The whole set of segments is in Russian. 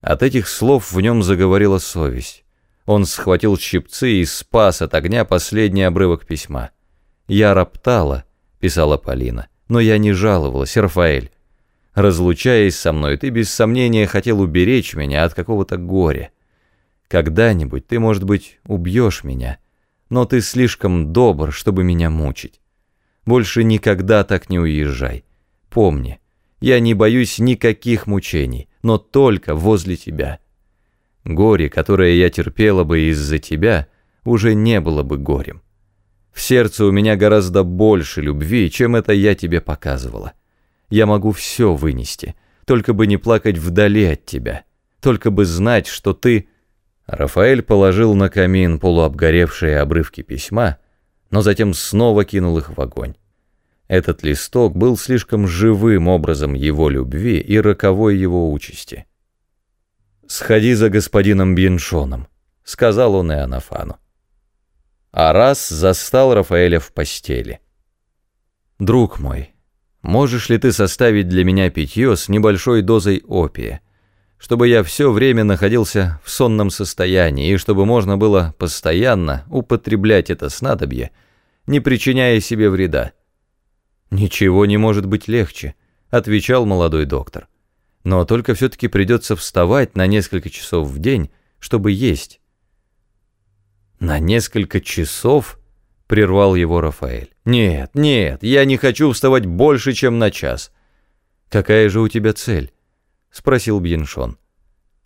От этих слов в нем заговорила совесть. Он схватил щипцы и спас от огня последний обрывок письма. «Я роптала», — писала Полина, — «но я не жаловалась, Рафаэль. Разлучаясь со мной, ты без сомнения хотел уберечь меня от какого-то горя. Когда-нибудь ты, может быть, убьешь меня, но ты слишком добр, чтобы меня мучить. Больше никогда так не уезжай. Помни, я не боюсь никаких мучений, но только возле тебя. Горе, которое я терпела бы из-за тебя, уже не было бы горем. В сердце у меня гораздо больше любви, чем это я тебе показывала. Я могу все вынести, только бы не плакать вдали от тебя, только бы знать, что ты... Рафаэль положил на камин полуобгоревшие обрывки письма, но затем снова кинул их в огонь. Этот листок был слишком живым образом его любви и роковой его участи. «Сходи за господином Бьеншоном», — сказал он Иоаннафану. А раз застал Рафаэля в постели. «Друг мой, можешь ли ты составить для меня питье с небольшой дозой опия, чтобы я все время находился в сонном состоянии и чтобы можно было постоянно употреблять это снадобье, не причиняя себе вреда?» «Ничего не может быть легче», — отвечал молодой доктор. «Но только все-таки придется вставать на несколько часов в день, чтобы есть». «На несколько часов?» — прервал его Рафаэль. «Нет, нет, я не хочу вставать больше, чем на час». «Какая же у тебя цель?» — спросил Бьеншон.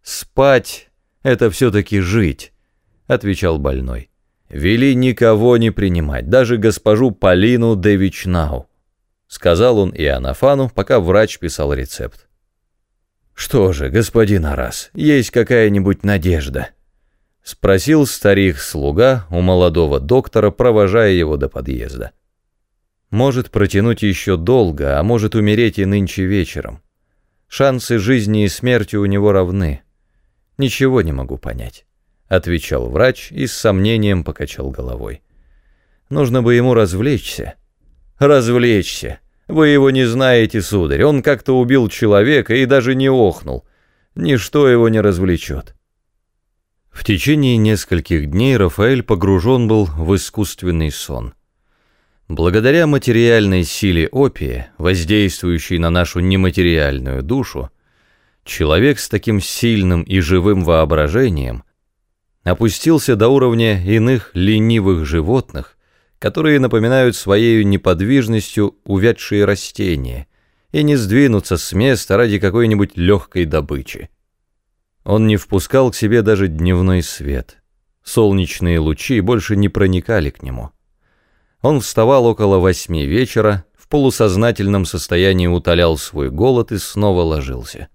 «Спать — это все-таки жить», — отвечал больной. «Вели никого не принимать, даже госпожу Полину Девичнау сказал он Иоаннафану, пока врач писал рецепт. «Что же, господин Арас, есть какая-нибудь надежда?» — спросил старик-слуга у молодого доктора, провожая его до подъезда. «Может протянуть еще долго, а может умереть и нынче вечером. Шансы жизни и смерти у него равны. Ничего не могу понять», — отвечал врач и с сомнением покачал головой. «Нужно бы ему развлечься». «Развлечься», вы его не знаете, сударь, он как-то убил человека и даже не охнул. Ничто его не развлечет. В течение нескольких дней Рафаэль погружен был в искусственный сон. Благодаря материальной силе опия, воздействующей на нашу нематериальную душу, человек с таким сильным и живым воображением опустился до уровня иных ленивых животных, которые напоминают своей неподвижностью увядшие растения и не сдвинутся с места ради какой-нибудь легкой добычи. Он не впускал к себе даже дневной свет. Солнечные лучи больше не проникали к нему. Он вставал около восьми вечера, в полусознательном состоянии утолял свой голод и снова ложился.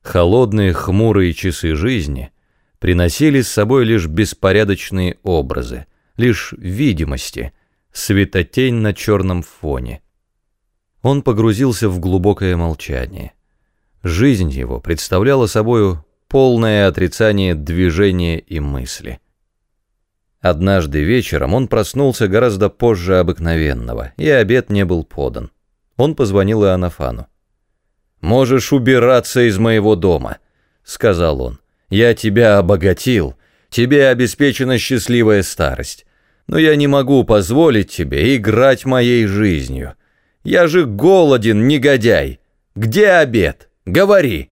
Холодные, хмурые часы жизни приносили с собой лишь беспорядочные образы — лишь видимости, светотень на черном фоне. Он погрузился в глубокое молчание. Жизнь его представляла собою полное отрицание движения и мысли. Однажды вечером он проснулся гораздо позже обыкновенного, и обед не был подан. Он позвонил Иоаннафану. «Можешь убираться из моего дома», — сказал он. «Я тебя обогатил, тебе обеспечена счастливая старость но я не могу позволить тебе играть моей жизнью. Я же голоден, негодяй. Где обед? Говори!»